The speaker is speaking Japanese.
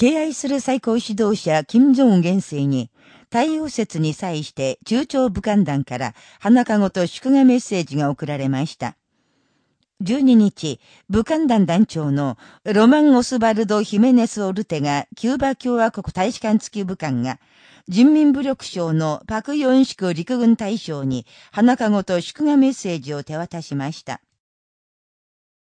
敬愛する最高指導者、金正恩元帥に、太陽節に際して中朝武漢団から花籠と祝賀メッセージが送られました。12日、武漢団団長のロマン・オスバルド・ヒメネス・オルテがキューバ共和国大使館付き武官が人民武力省のパク・ヨンシク陸軍大将に花籠と祝賀メッセージを手渡しました。